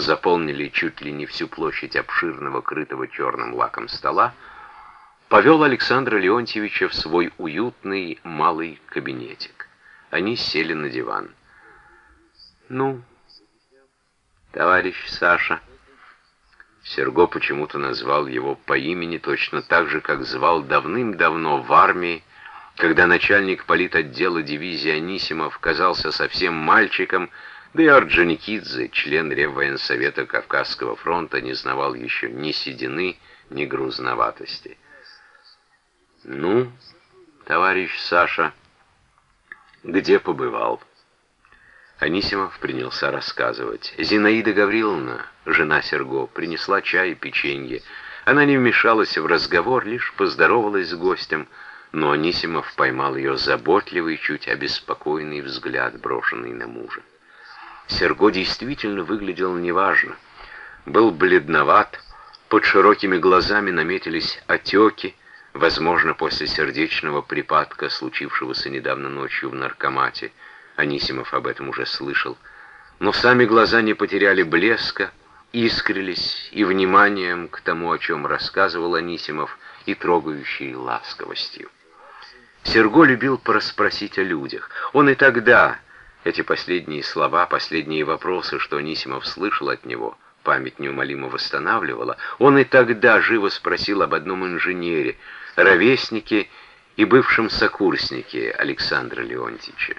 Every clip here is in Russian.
заполнили чуть ли не всю площадь обширного, крытого черным лаком стола, повел Александра Леонтьевича в свой уютный малый кабинетик. Они сели на диван. «Ну, товарищ Саша...» Серго почему-то назвал его по имени точно так же, как звал давным-давно в армии, когда начальник политотдела дивизии Анисимов казался совсем мальчиком, да и Орджоникидзе, член Реввоенсовета Кавказского фронта, не знавал еще ни седины, ни грузноватости. «Ну, товарищ Саша, где побывал?» Анисимов принялся рассказывать. Зинаида Гавриловна, жена Серго, принесла чай и печенье. Она не вмешалась в разговор, лишь поздоровалась с гостем, но Анисимов поймал ее заботливый, чуть обеспокоенный взгляд, брошенный на мужа. Серго действительно выглядел неважно. Был бледноват, под широкими глазами наметились отеки, возможно, после сердечного припадка, случившегося недавно ночью в наркомате. Анисимов об этом уже слышал. Но сами глаза не потеряли блеска, искрились и вниманием к тому, о чем рассказывал Анисимов, и трогающей ласковостью. Серго любил порасспросить о людях. Он и тогда, эти последние слова, последние вопросы, что Анисимов слышал от него, память неумолимо восстанавливала, он и тогда живо спросил об одном инженере, ровеснике и бывшем сокурснике Александра Леонтьевича.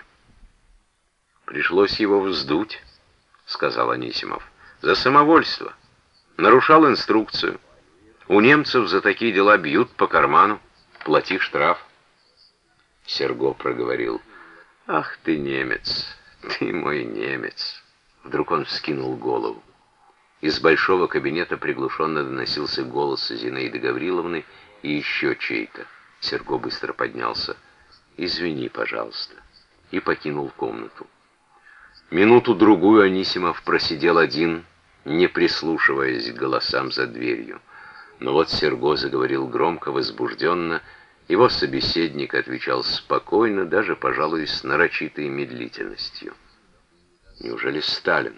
«Пришлось его вздуть», — сказал Анисимов. «За самовольство. Нарушал инструкцию. У немцев за такие дела бьют по карману. Плати штраф». Серго проговорил. «Ах ты немец, ты мой немец!» Вдруг он вскинул голову. Из большого кабинета приглушенно доносился голос Зинаиды Гавриловны и еще чей-то. Серго быстро поднялся. «Извини, пожалуйста», и покинул комнату. Минуту-другую Анисимов просидел один, не прислушиваясь к голосам за дверью. Но вот Серго заговорил громко, возбужденно, его собеседник отвечал спокойно, даже, пожалуй, с нарочитой медлительностью. Неужели Сталин?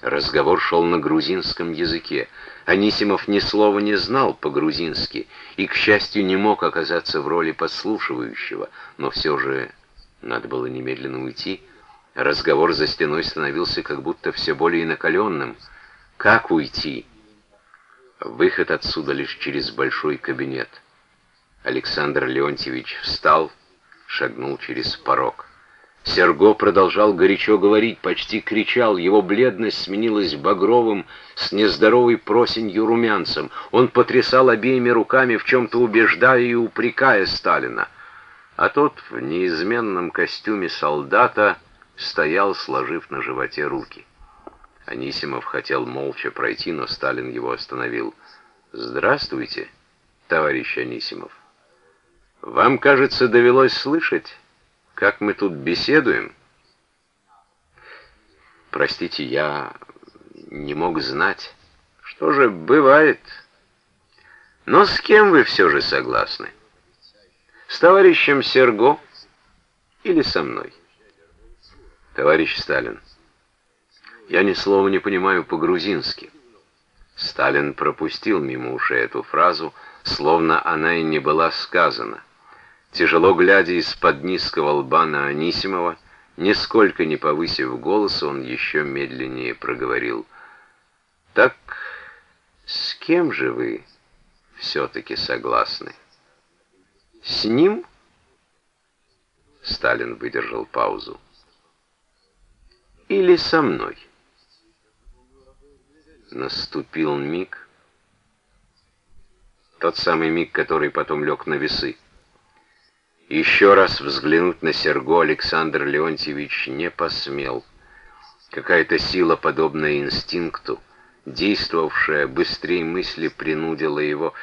Разговор шел на грузинском языке. Анисимов ни слова не знал по-грузински и, к счастью, не мог оказаться в роли подслушивающего, но все же надо было немедленно уйти, Разговор за стеной становился как будто все более накаленным. Как уйти? Выход отсюда лишь через большой кабинет. Александр Леонтьевич встал, шагнул через порог. Серго продолжал горячо говорить, почти кричал. Его бледность сменилась багровым, с нездоровой просенью румянцем. Он потрясал обеими руками, в чем-то убеждая и упрекая Сталина. А тот в неизменном костюме солдата стоял, сложив на животе руки. Анисимов хотел молча пройти, но Сталин его остановил. «Здравствуйте, товарищ Анисимов. Вам, кажется, довелось слышать, как мы тут беседуем?» «Простите, я не мог знать. Что же, бывает. Но с кем вы все же согласны? С товарищем Серго или со мной?» Товарищ Сталин, я ни слова не понимаю по-грузински. Сталин пропустил мимо ушей эту фразу, словно она и не была сказана. Тяжело глядя из-под низкого лба на Анисимова, нисколько не повысив голос, он еще медленнее проговорил. «Так с кем же вы все-таки согласны? С ним?» Сталин выдержал паузу или со мной? Наступил миг, тот самый миг, который потом лег на весы. Еще раз взглянуть на Серго Александр Леонтьевич не посмел. Какая-то сила, подобная инстинкту, действовавшая быстрее мысли, принудила его,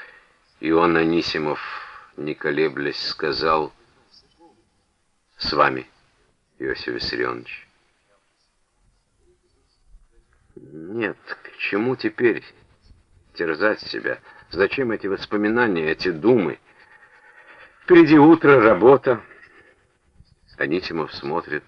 и он, Анисимов, не колеблясь, сказал «С вами, Иосиф Виссарионович». Нет, к чему теперь терзать себя? Зачем эти воспоминания, эти думы? Впереди утро, работа. Анисимов смотрит